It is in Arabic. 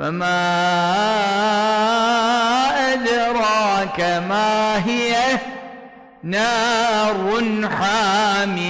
وما أدراك ما هي نار حامية